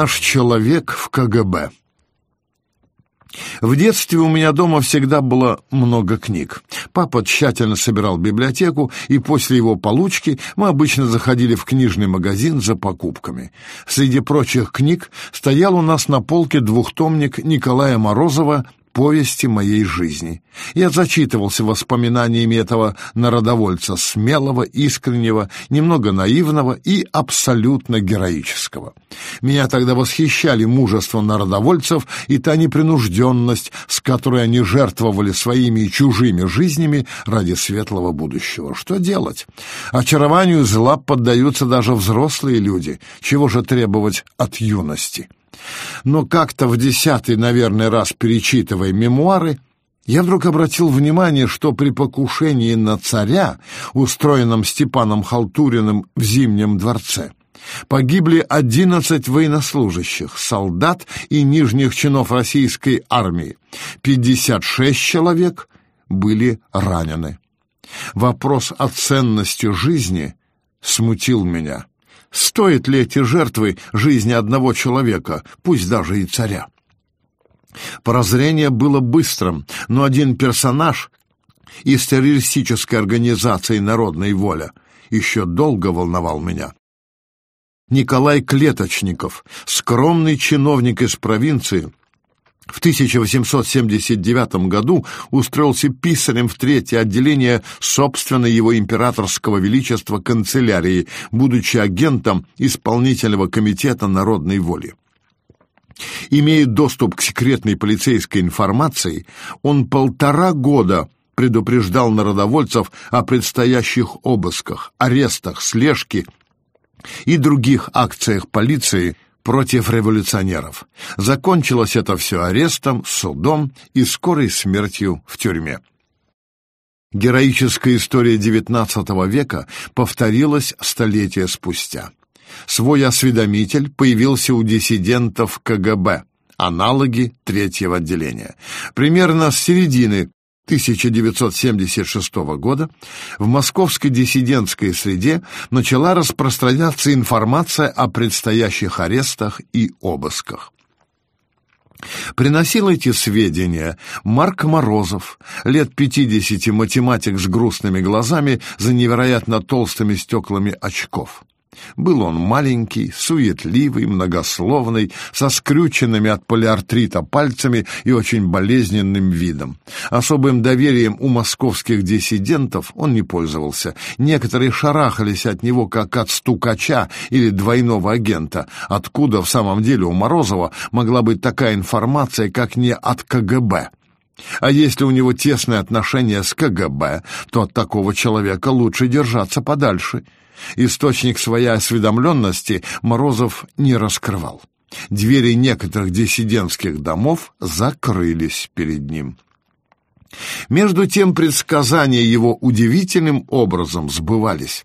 Наш человек в КГБ. В детстве у меня дома всегда было много книг. Папа тщательно собирал библиотеку, и после его получки мы обычно заходили в книжный магазин за покупками. Среди прочих книг стоял у нас на полке двухтомник Николая Морозова повести моей жизни. Я зачитывался воспоминаниями этого народовольца, смелого, искреннего, немного наивного и абсолютно героического. Меня тогда восхищали мужество народовольцев и та непринужденность, с которой они жертвовали своими и чужими жизнями ради светлого будущего. Что делать? Очарованию зла поддаются даже взрослые люди. Чего же требовать от юности? Но как-то в десятый, наверное, раз перечитывая мемуары, я вдруг обратил внимание, что при покушении на царя, устроенном Степаном Халтуриным в Зимнем дворце, погибли одиннадцать военнослужащих, солдат и нижних чинов российской армии, пятьдесят шесть человек были ранены. Вопрос о ценности жизни смутил меня. Стоят ли эти жертвы жизни одного человека, пусть даже и царя? Прозрение было быстрым, но один персонаж из террористической организации «Народная воля» еще долго волновал меня. Николай Клеточников, скромный чиновник из провинции, в 1879 году устроился писарем в третье отделение собственной его императорского величества канцелярии, будучи агентом исполнительного комитета народной воли. Имея доступ к секретной полицейской информации, он полтора года предупреждал народовольцев о предстоящих обысках, арестах, слежке и других акциях полиции – против революционеров. Закончилось это все арестом, судом и скорой смертью в тюрьме. Героическая история XIX века повторилась столетия спустя. Свой осведомитель появился у диссидентов КГБ, аналоги третьего отделения. Примерно с середины 1976 года в московской диссидентской среде начала распространяться информация о предстоящих арестах и обысках. Приносил эти сведения Марк Морозов, лет 50 математик с грустными глазами за невероятно толстыми стеклами очков. Был он маленький, суетливый, многословный, со скрюченными от полиартрита пальцами и очень болезненным видом. Особым доверием у московских диссидентов он не пользовался. Некоторые шарахались от него, как от стукача или двойного агента. Откуда в самом деле у Морозова могла быть такая информация, как не от КГБ? А если у него тесные отношения с КГБ, то от такого человека лучше держаться подальше. Источник своей осведомленности Морозов не раскрывал. Двери некоторых диссидентских домов закрылись перед ним. Между тем предсказания его удивительным образом сбывались.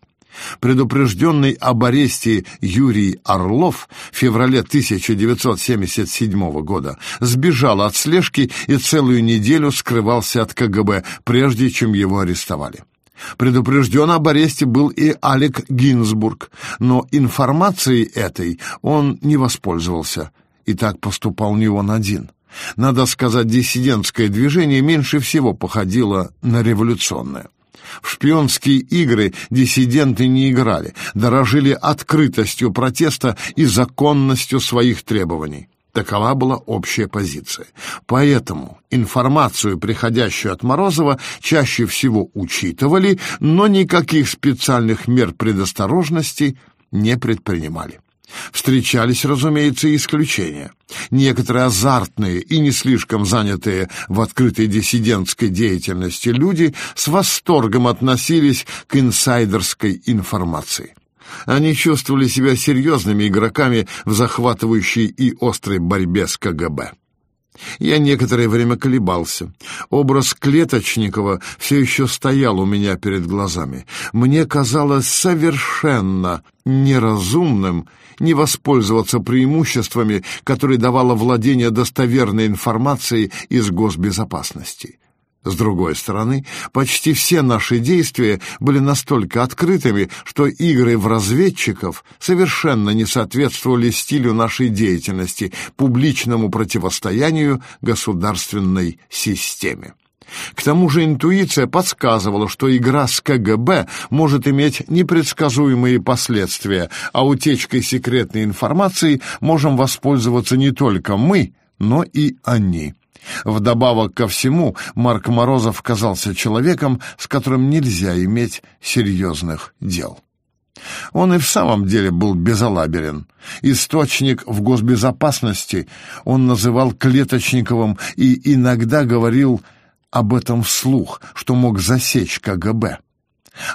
Предупрежденный об аресте Юрий Орлов в феврале 1977 года сбежал от слежки и целую неделю скрывался от КГБ, прежде чем его арестовали. Предупрежден об аресте был и Алек Гинзбург, но информацией этой он не воспользовался, и так поступал не он один. Надо сказать, диссидентское движение меньше всего походило на революционное. В шпионские игры диссиденты не играли, дорожили открытостью протеста и законностью своих требований. Такова была общая позиция. Поэтому информацию, приходящую от Морозова, чаще всего учитывали, но никаких специальных мер предосторожности не предпринимали. Встречались, разумеется, исключения. Некоторые азартные и не слишком занятые в открытой диссидентской деятельности люди с восторгом относились к инсайдерской информации. Они чувствовали себя серьезными игроками в захватывающей и острой борьбе с КГБ. Я некоторое время колебался. Образ Клеточникова все еще стоял у меня перед глазами. Мне казалось совершенно неразумным не воспользоваться преимуществами, которые давало владение достоверной информацией из госбезопасности. С другой стороны, почти все наши действия были настолько открытыми, что игры в разведчиков совершенно не соответствовали стилю нашей деятельности, публичному противостоянию государственной системе. К тому же интуиция подсказывала, что игра с КГБ может иметь непредсказуемые последствия, а утечкой секретной информации можем воспользоваться не только мы, но и они. Вдобавок ко всему, Марк Морозов казался человеком, с которым нельзя иметь серьезных дел. Он и в самом деле был безалаберен. Источник в госбезопасности он называл Клеточниковым и иногда говорил об этом вслух, что мог засечь КГБ.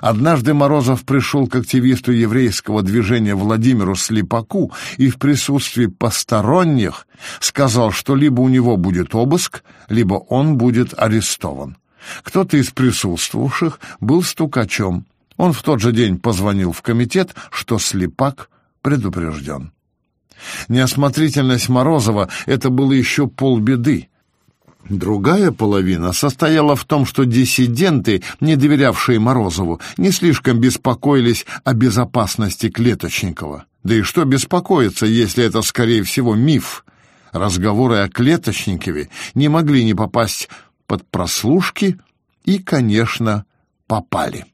Однажды Морозов пришел к активисту еврейского движения Владимиру Слепаку и в присутствии посторонних сказал, что либо у него будет обыск, либо он будет арестован. Кто-то из присутствовавших был стукачом. Он в тот же день позвонил в комитет, что Слепак предупрежден. Неосмотрительность Морозова — это было еще полбеды. Другая половина состояла в том, что диссиденты, не доверявшие Морозову, не слишком беспокоились о безопасности Клеточникова. Да и что беспокоиться, если это, скорее всего, миф? Разговоры о Клеточникове не могли не попасть под прослушки и, конечно, попали.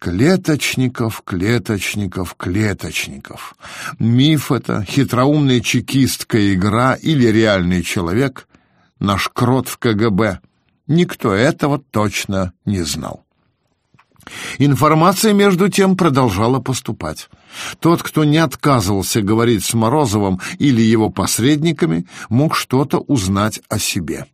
Клеточников, клеточников, клеточников. Миф это, хитроумная чекистская игра или реальный человек, наш крот в КГБ. Никто этого точно не знал. Информация, между тем, продолжала поступать. Тот, кто не отказывался говорить с Морозовым или его посредниками, мог что-то узнать о себе.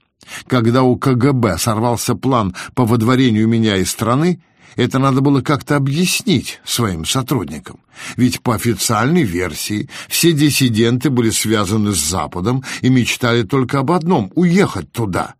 Когда у КГБ сорвался план по выдворению меня из страны, это надо было как-то объяснить своим сотрудникам. Ведь по официальной версии все диссиденты были связаны с Западом и мечтали только об одном — уехать туда.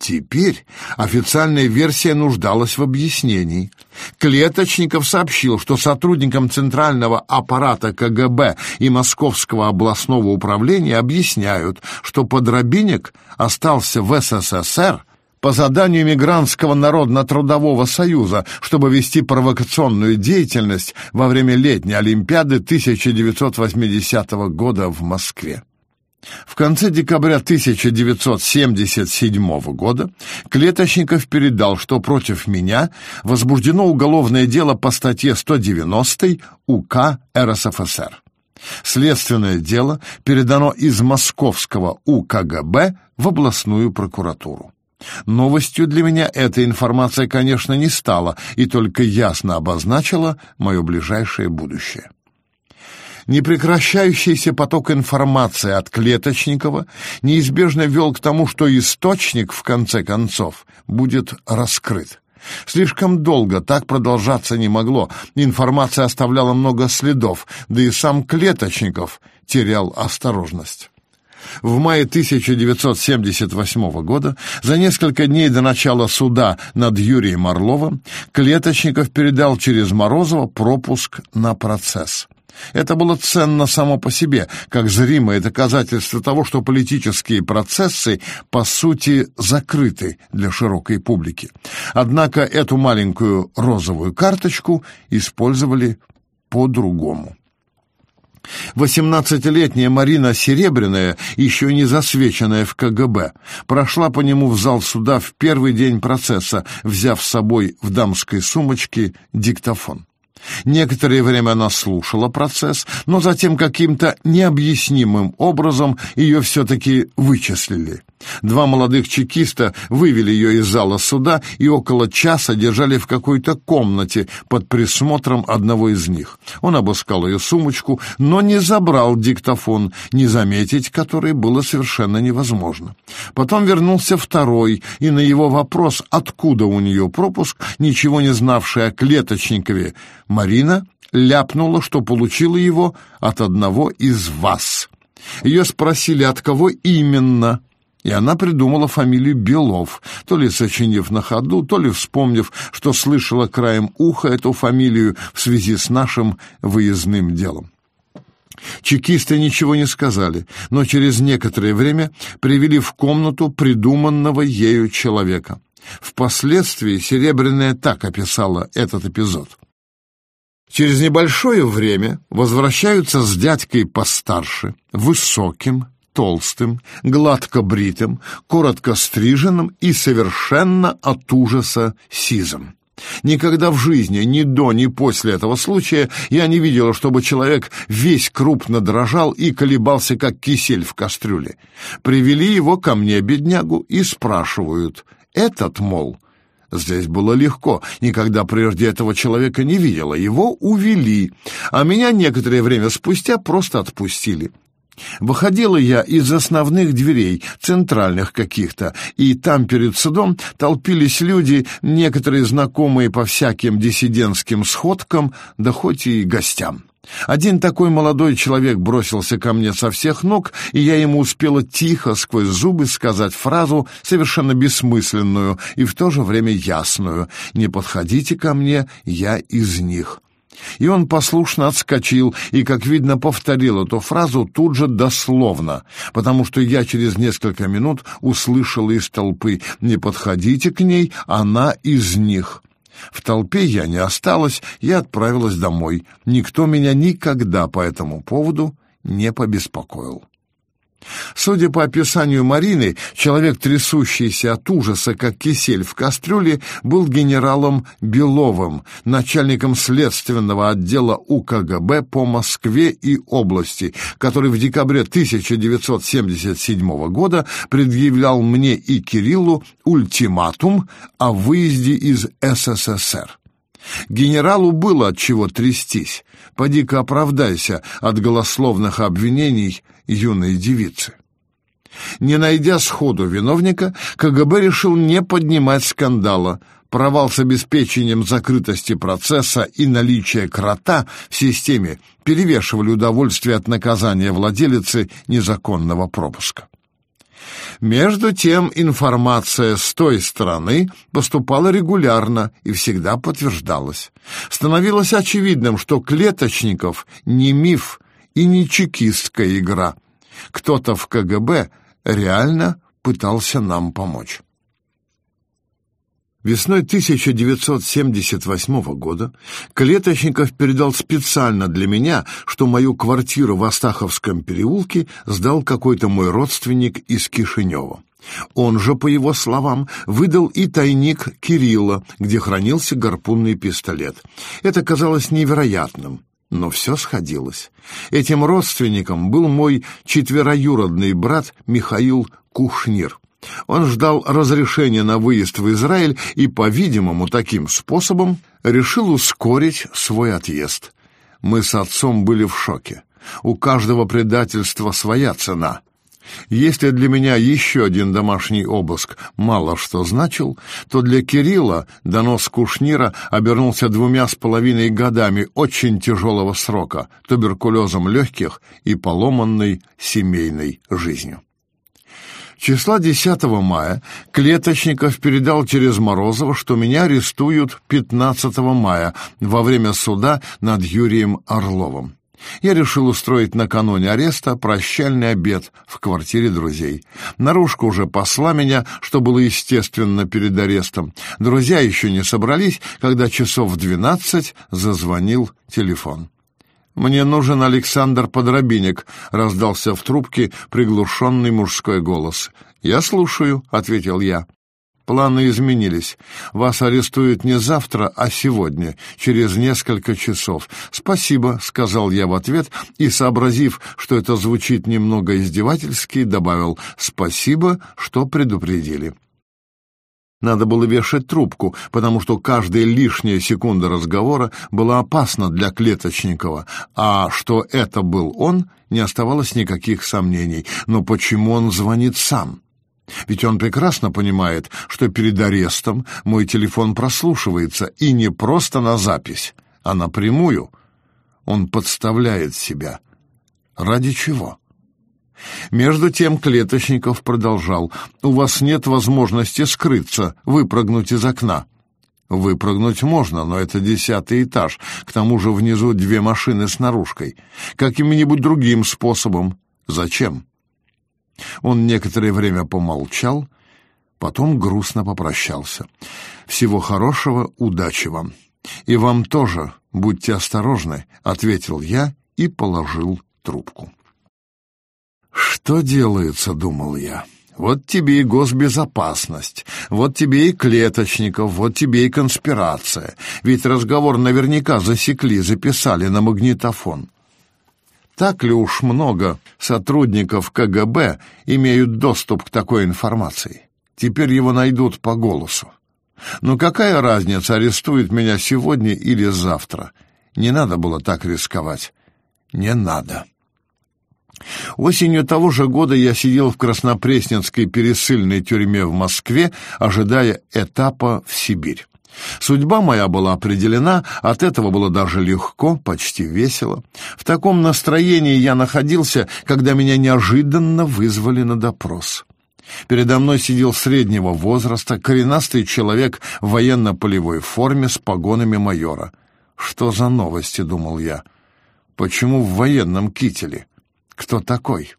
Теперь официальная версия нуждалась в объяснении. Клеточников сообщил, что сотрудникам Центрального аппарата КГБ и Московского областного управления объясняют, что Подробинник остался в СССР по заданию Мигрантского народно-трудового союза, чтобы вести провокационную деятельность во время летней Олимпиады 1980 года в Москве. В конце декабря 1977 года Клеточников передал, что против меня возбуждено уголовное дело по статье 190 УК РСФСР. Следственное дело передано из московского УКГБ в областную прокуратуру. Новостью для меня эта информация, конечно, не стала и только ясно обозначила мое ближайшее будущее. Непрекращающийся поток информации от Клеточникова неизбежно вел к тому, что источник, в конце концов, будет раскрыт. Слишком долго так продолжаться не могло. Информация оставляла много следов, да и сам Клеточников терял осторожность. В мае 1978 года, за несколько дней до начала суда над Юрием Орловым, Клеточников передал через Морозова пропуск на процесс. Это было ценно само по себе, как зримое доказательство того, что политические процессы, по сути, закрыты для широкой публики. Однако эту маленькую розовую карточку использовали по-другому. Восемнадцатилетняя Марина Серебряная, еще не засвеченная в КГБ, прошла по нему в зал суда в первый день процесса, взяв с собой в дамской сумочке диктофон. Некоторое время она слушала процесс, но затем каким-то необъяснимым образом ее все-таки вычислили. Два молодых чекиста вывели ее из зала суда и около часа держали в какой-то комнате под присмотром одного из них. Он обыскал ее сумочку, но не забрал диктофон, не заметить который было совершенно невозможно. Потом вернулся второй, и на его вопрос, откуда у нее пропуск, ничего не знавшая о Клеточникове, Марина ляпнула, что получила его от одного из вас. Ее спросили, от кого именно, и она придумала фамилию Белов, то ли сочинив на ходу, то ли вспомнив, что слышала краем уха эту фамилию в связи с нашим выездным делом. Чекисты ничего не сказали, но через некоторое время привели в комнату придуманного ею человека. Впоследствии Серебряная так описала этот эпизод. Через небольшое время возвращаются с дядькой постарше, высоким, толстым, гладко бритым, коротко стриженным и совершенно от ужаса сизым. Никогда в жизни, ни до, ни после этого случая, я не видела, чтобы человек весь крупно дрожал и колебался, как кисель в кастрюле. Привели его ко мне, беднягу, и спрашивают. Этот, мол, Здесь было легко, никогда прежде этого человека не видела. Его увели, а меня некоторое время спустя просто отпустили. Выходила я из основных дверей, центральных каких-то, и там перед судом толпились люди, некоторые знакомые по всяким диссидентским сходкам, да хоть и гостям. Один такой молодой человек бросился ко мне со всех ног, и я ему успела тихо сквозь зубы сказать фразу, совершенно бессмысленную и в то же время ясную «Не подходите ко мне, я из них». И он послушно отскочил и, как видно, повторил эту фразу тут же дословно, потому что я через несколько минут услышал из толпы «Не подходите к ней, она из них». В толпе я не осталась, я отправилась домой. Никто меня никогда по этому поводу не побеспокоил. Судя по описанию Марины, человек, трясущийся от ужаса, как кисель в кастрюле, был генералом Беловым, начальником следственного отдела УКГБ по Москве и области, который в декабре 1977 года предъявлял мне и Кириллу ультиматум о выезде из СССР. Генералу было от чего трястись. Поди-ка оправдайся от голословных обвинений юной девицы. Не найдя сходу виновника, КГБ решил не поднимать скандала. Провал с обеспечением закрытости процесса и наличие крота в системе перевешивали удовольствие от наказания владелицы незаконного пропуска. Между тем информация с той стороны поступала регулярно и всегда подтверждалась. Становилось очевидным, что Клеточников не миф и не чекистская игра. Кто-то в КГБ реально пытался нам помочь. Весной 1978 года Клеточников передал специально для меня, что мою квартиру в Астаховском переулке сдал какой-то мой родственник из Кишинева. Он же, по его словам, выдал и тайник Кирилла, где хранился гарпунный пистолет. Это казалось невероятным, но все сходилось. Этим родственником был мой четвероюродный брат Михаил Кушнир. Он ждал разрешения на выезд в Израиль и, по-видимому, таким способом решил ускорить свой отъезд. Мы с отцом были в шоке. У каждого предательства своя цена. Если для меня еще один домашний обыск мало что значил, то для Кирилла донос Кушнира обернулся двумя с половиной годами очень тяжелого срока, туберкулезом легких и поломанной семейной жизнью. Числа 10 мая Клеточников передал через Морозова, что меня арестуют 15 мая во время суда над Юрием Орловым. Я решил устроить накануне ареста прощальный обед в квартире друзей. Наружка уже посла меня, что было естественно перед арестом. Друзья еще не собрались, когда часов в двенадцать зазвонил телефон. «Мне нужен Александр Подробинек», — раздался в трубке приглушенный мужской голос. «Я слушаю», — ответил я. «Планы изменились. Вас арестуют не завтра, а сегодня, через несколько часов». «Спасибо», — сказал я в ответ и, сообразив, что это звучит немного издевательски, добавил «Спасибо, что предупредили». Надо было вешать трубку, потому что каждая лишняя секунда разговора была опасна для Клеточникова, а что это был он, не оставалось никаких сомнений. Но почему он звонит сам? Ведь он прекрасно понимает, что перед арестом мой телефон прослушивается, и не просто на запись, а напрямую. Он подставляет себя. Ради чего? Между тем Клеточников продолжал. «У вас нет возможности скрыться, выпрыгнуть из окна». Выпрыгнуть можно, но это десятый этаж. К тому же внизу две машины с наружкой. Каким-нибудь другим способом. Зачем? Он некоторое время помолчал, потом грустно попрощался. Всего хорошего, удачи вам. И вам тоже, будьте осторожны, ответил я и положил трубку. Что делается, думал я. Вот тебе и госбезопасность, вот тебе и клеточников, вот тебе и конспирация. Ведь разговор наверняка засекли, записали на магнитофон. Так ли уж много сотрудников КГБ имеют доступ к такой информации? Теперь его найдут по голосу. Но какая разница, арестуют меня сегодня или завтра? Не надо было так рисковать. Не надо. Осенью того же года я сидел в Краснопресненской пересыльной тюрьме в Москве, ожидая этапа в Сибирь. Судьба моя была определена, от этого было даже легко, почти весело. В таком настроении я находился, когда меня неожиданно вызвали на допрос. Передо мной сидел среднего возраста, коренастый человек в военно-полевой форме с погонами майора. «Что за новости?» — думал я. «Почему в военном кителе?» Кто такой?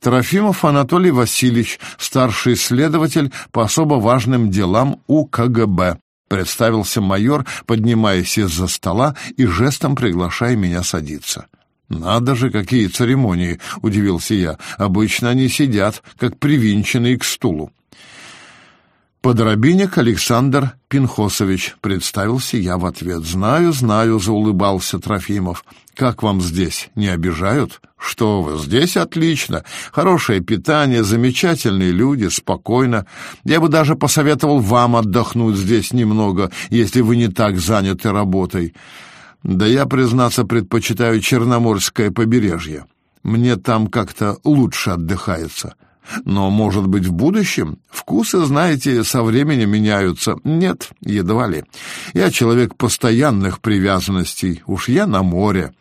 Трофимов Анатолий Васильевич, старший следователь по особо важным делам УКГБ. Представился майор, поднимаясь из-за стола и жестом приглашая меня садиться. «Надо же, какие церемонии!» — удивился я. «Обычно они сидят, как привинченные к стулу». «Подробинник Александр Пинхосович», — представился я в ответ. «Знаю, знаю», — заулыбался Трофимов. «Как вам здесь? Не обижают?» «Что вы, здесь отлично. Хорошее питание, замечательные люди, спокойно. Я бы даже посоветовал вам отдохнуть здесь немного, если вы не так заняты работой. Да я, признаться, предпочитаю Черноморское побережье. Мне там как-то лучше отдыхается». Но, может быть, в будущем вкусы, знаете, со временем меняются. Нет, едва ли. Я человек постоянных привязанностей. Уж я на море.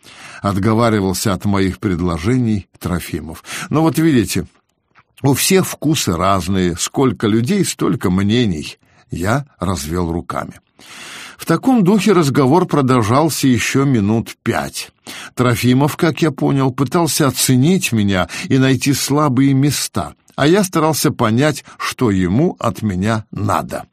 Отговаривался от моих предложений Трофимов. Но вот видите, у всех вкусы разные. Сколько людей, столько мнений. Я развел руками. В таком духе разговор продолжался еще минут пять. Трофимов, как я понял, пытался оценить меня и найти слабые места, а я старался понять, что ему от меня надо.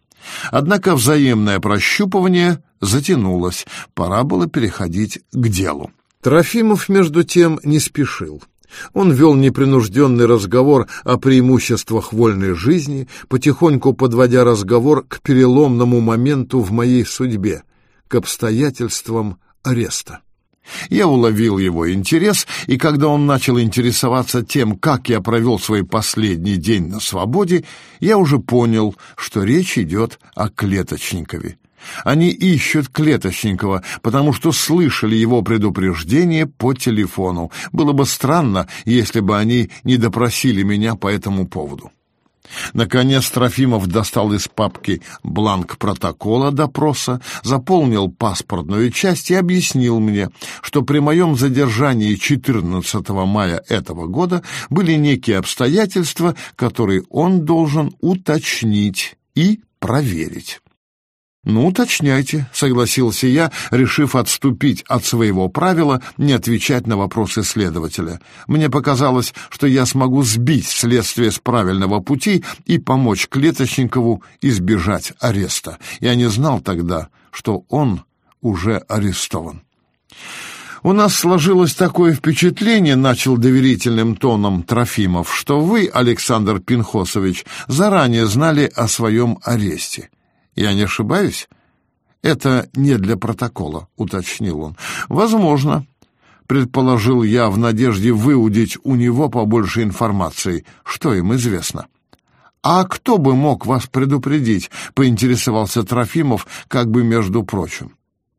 Однако взаимное прощупывание затянулось, пора было переходить к делу. Трофимов, между тем, не спешил. Он вел непринужденный разговор о преимуществах вольной жизни, потихоньку подводя разговор к переломному моменту в моей судьбе, к обстоятельствам ареста. Я уловил его интерес, и когда он начал интересоваться тем, как я провел свой последний день на свободе, я уже понял, что речь идет о Клеточникове. Они ищут Клеточникова, потому что слышали его предупреждение по телефону. Было бы странно, если бы они не допросили меня по этому поводу. Наконец Трофимов достал из папки бланк протокола допроса, заполнил паспортную часть и объяснил мне, что при моем задержании 14 мая этого года были некие обстоятельства, которые он должен уточнить и проверить. «Ну, уточняйте», — согласился я, решив отступить от своего правила не отвечать на вопросы следователя. Мне показалось, что я смогу сбить следствие с правильного пути и помочь Клеточникову избежать ареста. Я не знал тогда, что он уже арестован. «У нас сложилось такое впечатление, — начал доверительным тоном Трофимов, — что вы, Александр Пинхосович, заранее знали о своем аресте. Я не ошибаюсь? Это не для протокола, уточнил он. Возможно, предположил я в надежде выудить у него побольше информации, что им известно. А кто бы мог вас предупредить, поинтересовался Трофимов, как бы между прочим.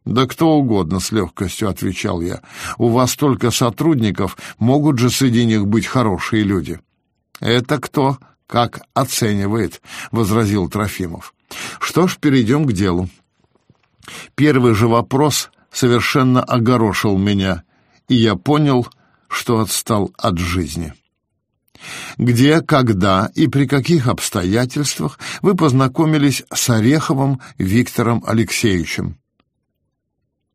Да кто угодно, с легкостью отвечал я. У вас столько сотрудников, могут же среди них быть хорошие люди. Это кто как оценивает, возразил Трофимов. Что ж, перейдем к делу. Первый же вопрос совершенно огорошил меня, и я понял, что отстал от жизни. Где, когда и при каких обстоятельствах вы познакомились с Ореховым Виктором Алексеевичем?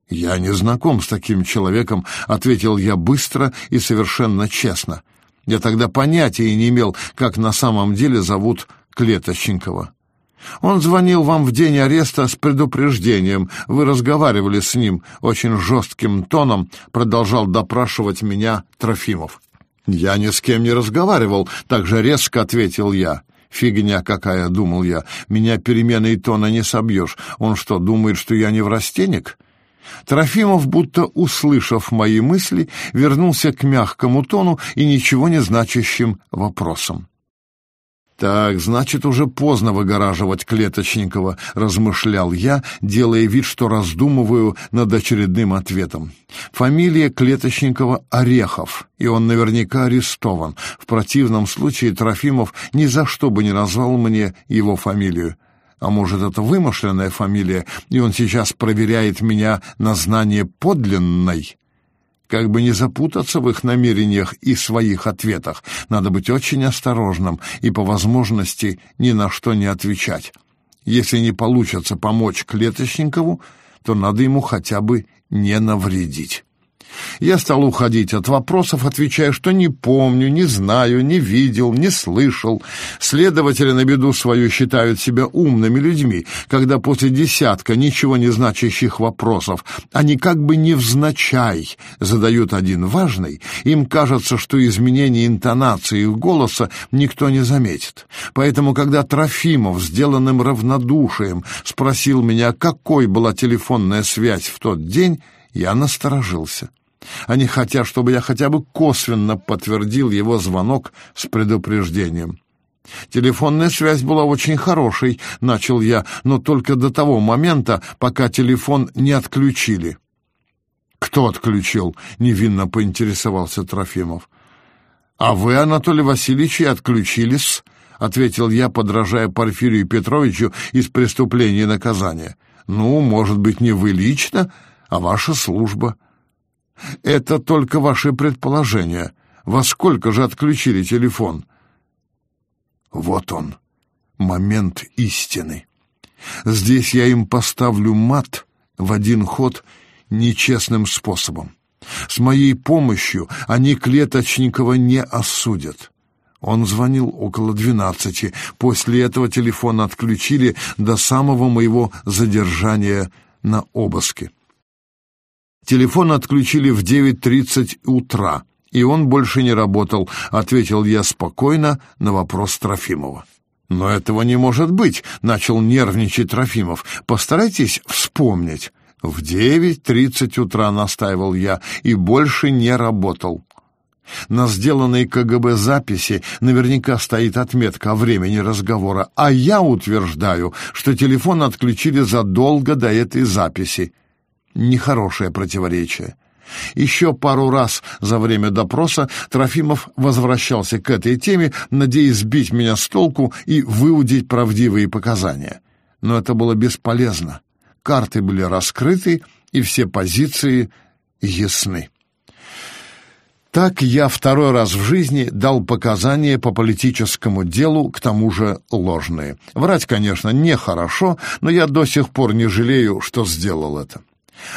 «Я не знаком с таким человеком», — ответил я быстро и совершенно честно. Я тогда понятия не имел, как на самом деле зовут Клеточникова. Он звонил вам в день ареста с предупреждением. Вы разговаривали с ним очень жестким тоном, продолжал допрашивать меня Трофимов. «Я ни с кем не разговаривал», — так же резко ответил я. «Фигня какая», — думал я, — «меня переменой тона не собьешь. Он что, думает, что я не неврастенник?» Трофимов, будто услышав мои мысли, вернулся к мягкому тону и ничего не значащим вопросам. «Так, значит, уже поздно выгораживать Клеточникова», — размышлял я, делая вид, что раздумываю над очередным ответом. «Фамилия Клеточникова Орехов, и он наверняка арестован. В противном случае Трофимов ни за что бы не назвал мне его фамилию. А может, это вымышленная фамилия, и он сейчас проверяет меня на знание подлинной?» Как бы не запутаться в их намерениях и своих ответах, надо быть очень осторожным и, по возможности, ни на что не отвечать. Если не получится помочь Клеточникову, то надо ему хотя бы не навредить. Я стал уходить от вопросов, отвечая, что не помню, не знаю, не видел, не слышал. Следователи на беду свою считают себя умными людьми, когда после десятка ничего не значащих вопросов они как бы невзначай задают один важный, им кажется, что изменение интонации их голоса никто не заметит. Поэтому, когда Трофимов, сделанным равнодушием, спросил меня, какой была телефонная связь в тот день, я насторожился. Они хотят, чтобы я хотя бы косвенно подтвердил его звонок с предупреждением. Телефонная связь была очень хорошей, начал я, но только до того момента, пока телефон не отключили. Кто отключил? невинно поинтересовался Трофимов. А вы, Анатолий Васильевич, и отключились, ответил я, подражая Порфирию Петровичу из преступления и наказания. Ну, может быть, не вы лично, а ваша служба. Это только ваши предположения. Во сколько же отключили телефон? Вот он, момент истины. Здесь я им поставлю мат в один ход нечестным способом. С моей помощью они Клеточникова не осудят. Он звонил около двенадцати. После этого телефон отключили до самого моего задержания на обыске. Телефон отключили в 9.30 утра, и он больше не работал, ответил я спокойно на вопрос Трофимова. «Но этого не может быть», — начал нервничать Трофимов. «Постарайтесь вспомнить». «В девять тридцать утра», — настаивал я, — «и больше не работал». На сделанной КГБ записи наверняка стоит отметка о времени разговора, а я утверждаю, что телефон отключили задолго до этой записи. Нехорошее противоречие. Еще пару раз за время допроса Трофимов возвращался к этой теме, надеясь сбить меня с толку и выудить правдивые показания. Но это было бесполезно. Карты были раскрыты, и все позиции ясны. Так я второй раз в жизни дал показания по политическому делу, к тому же ложные. Врать, конечно, нехорошо, но я до сих пор не жалею, что сделал это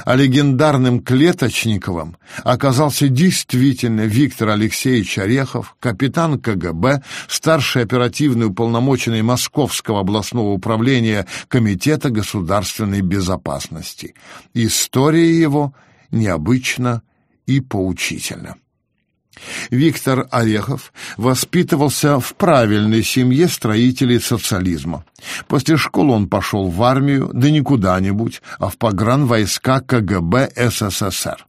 а легендарным Клеточниковым оказался действительно Виктор Алексеевич Орехов, капитан КГБ, старший оперативный уполномоченный Московского областного управления Комитета государственной безопасности. История его необычна и поучительна. Виктор Орехов воспитывался в правильной семье строителей социализма. После школы он пошел в армию, да не куда-нибудь, а в погранвойска КГБ СССР.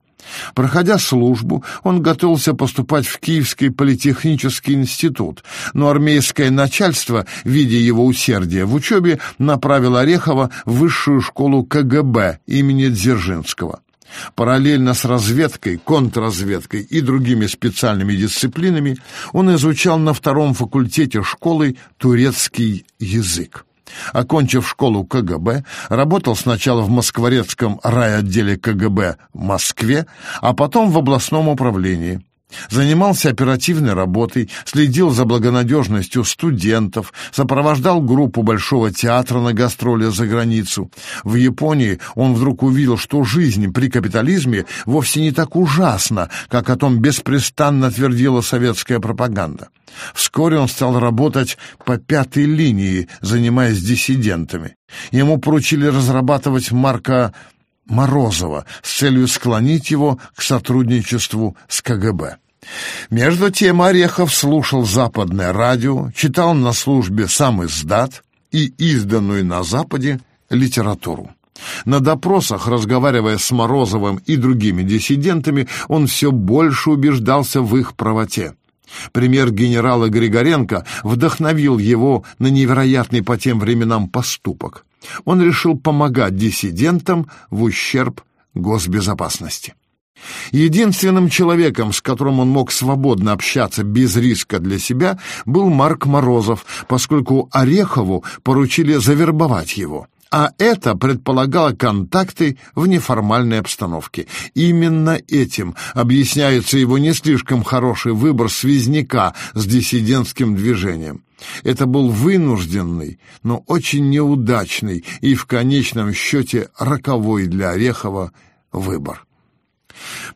Проходя службу, он готовился поступать в Киевский политехнический институт, но армейское начальство, видя его усердие в учебе, направило Орехова в высшую школу КГБ имени Дзержинского. Параллельно с разведкой, контрразведкой и другими специальными дисциплинами он изучал на втором факультете школы турецкий язык. Окончив школу КГБ, работал сначала в Москворецком райотделе КГБ в Москве, а потом в областном управлении. Занимался оперативной работой, следил за благонадежностью студентов, сопровождал группу Большого театра на гастроли за границу. В Японии он вдруг увидел, что жизнь при капитализме вовсе не так ужасна, как о том беспрестанно твердила советская пропаганда. Вскоре он стал работать по пятой линии, занимаясь диссидентами. Ему поручили разрабатывать Марка Морозова с целью склонить его к сотрудничеству с КГБ. Между тем Орехов слушал западное радио, читал на службе сам издат и изданную на Западе литературу. На допросах, разговаривая с Морозовым и другими диссидентами, он все больше убеждался в их правоте. Пример генерала Григоренко вдохновил его на невероятный по тем временам поступок. Он решил помогать диссидентам в ущерб госбезопасности. Единственным человеком, с которым он мог свободно общаться без риска для себя, был Марк Морозов, поскольку Орехову поручили завербовать его. А это предполагало контакты в неформальной обстановке. Именно этим объясняется его не слишком хороший выбор связняка с диссидентским движением. Это был вынужденный, но очень неудачный и в конечном счете роковой для Орехова выбор.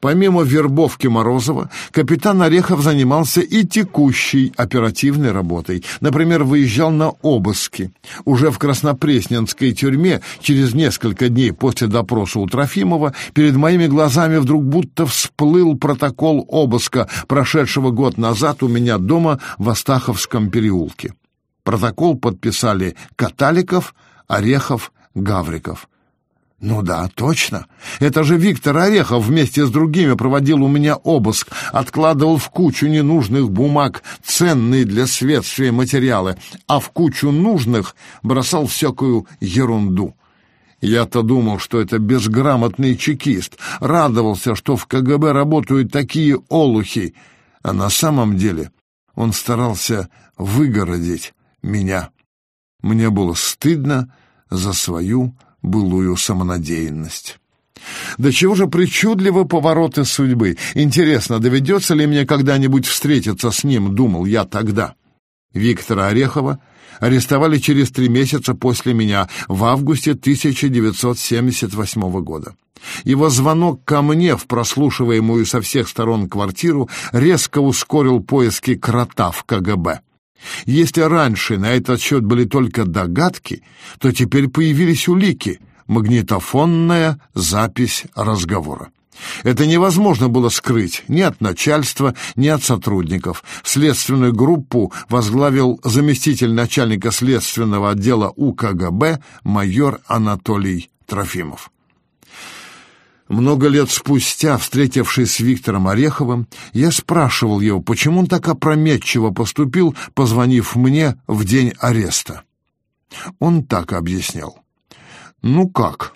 Помимо вербовки Морозова, капитан Орехов занимался и текущей оперативной работой. Например, выезжал на обыски. Уже в Краснопресненской тюрьме, через несколько дней после допроса у Трофимова, перед моими глазами вдруг будто всплыл протокол обыска, прошедшего год назад у меня дома в Астаховском переулке. Протокол подписали Каталиков, Орехов, Гавриков. Ну да, точно. Это же Виктор Орехов вместе с другими проводил у меня обыск, откладывал в кучу ненужных бумаг ценные для следствия материалы, а в кучу нужных бросал всякую ерунду. Я-то думал, что это безграмотный чекист, радовался, что в КГБ работают такие олухи, а на самом деле он старался выгородить меня. Мне было стыдно за свою былую самонадеянность. Да чего же причудливы повороты судьбы. Интересно, доведется ли мне когда-нибудь встретиться с ним, думал я тогда. Виктора Орехова арестовали через три месяца после меня, в августе 1978 года. Его звонок ко мне в прослушиваемую со всех сторон квартиру резко ускорил поиски крота в КГБ. Если раньше на этот счет были только догадки, то теперь появились улики, магнитофонная запись разговора. Это невозможно было скрыть ни от начальства, ни от сотрудников. Следственную группу возглавил заместитель начальника следственного отдела УКГБ майор Анатолий Трофимов. Много лет спустя, встретившись с Виктором Ореховым, я спрашивал его, почему он так опрометчиво поступил, позвонив мне в день ареста. Он так объяснял. «Ну как?»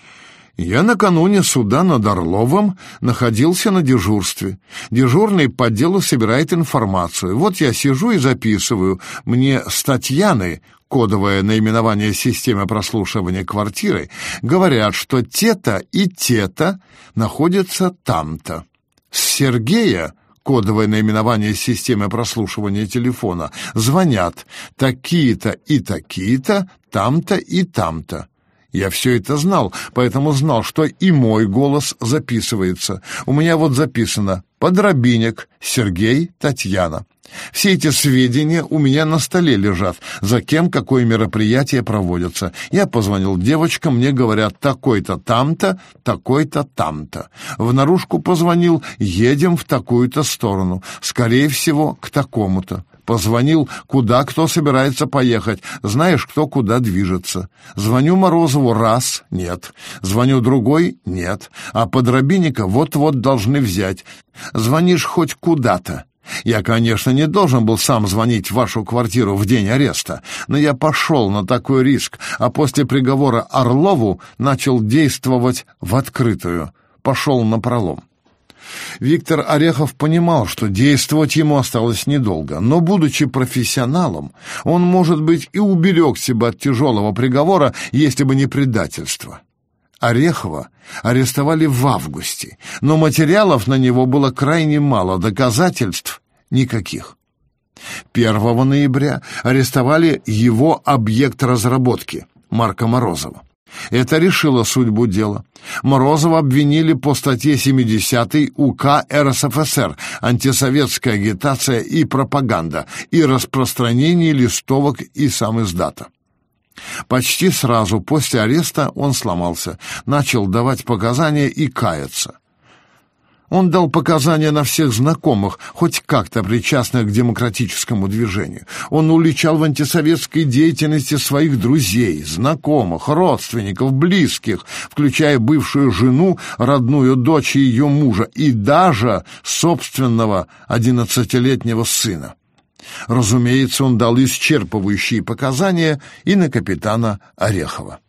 Я накануне суда над Орловым находился на дежурстве. Дежурный по делу собирает информацию. Вот я сижу и записываю. Мне с Татьяны, кодовое наименование системы прослушивания квартиры, говорят, что те-то и те-то находятся там-то. С Сергея кодовое наименование системы прослушивания телефона, звонят такие-то и такие-то, там-то и там-то. Я все это знал, поэтому знал, что и мой голос записывается. У меня вот записано «Подробинек Сергей Татьяна». Все эти сведения у меня на столе лежат, за кем какое мероприятие проводится. Я позвонил девочкам, мне говорят, такой-то там-то, такой-то там-то. В наружку позвонил, едем в такую-то сторону, скорее всего, к такому-то. Позвонил, куда кто собирается поехать. Знаешь, кто куда движется. Звоню Морозову раз — нет. Звоню другой — нет. А подробинника вот-вот должны взять. Звонишь хоть куда-то. Я, конечно, не должен был сам звонить в вашу квартиру в день ареста, но я пошел на такой риск, а после приговора Орлову начал действовать в открытую. Пошел на пролом. Виктор Орехов понимал, что действовать ему осталось недолго, но, будучи профессионалом, он, может быть, и уберег себя от тяжелого приговора, если бы не предательство. Орехова арестовали в августе, но материалов на него было крайне мало, доказательств никаких. 1 ноября арестовали его объект разработки Марка Морозова. Это решило судьбу дела. Морозова обвинили по статье 70 УК РСФСР «Антисоветская агитация и пропаганда» и распространение листовок и сам издата. Почти сразу после ареста он сломался, начал давать показания и каяться. Он дал показания на всех знакомых, хоть как-то причастных к демократическому движению. Он уличал в антисоветской деятельности своих друзей, знакомых, родственников, близких, включая бывшую жену, родную дочь и ее мужа, и даже собственного одиннадцатилетнего сына. Разумеется, он дал исчерпывающие показания и на капитана Орехова.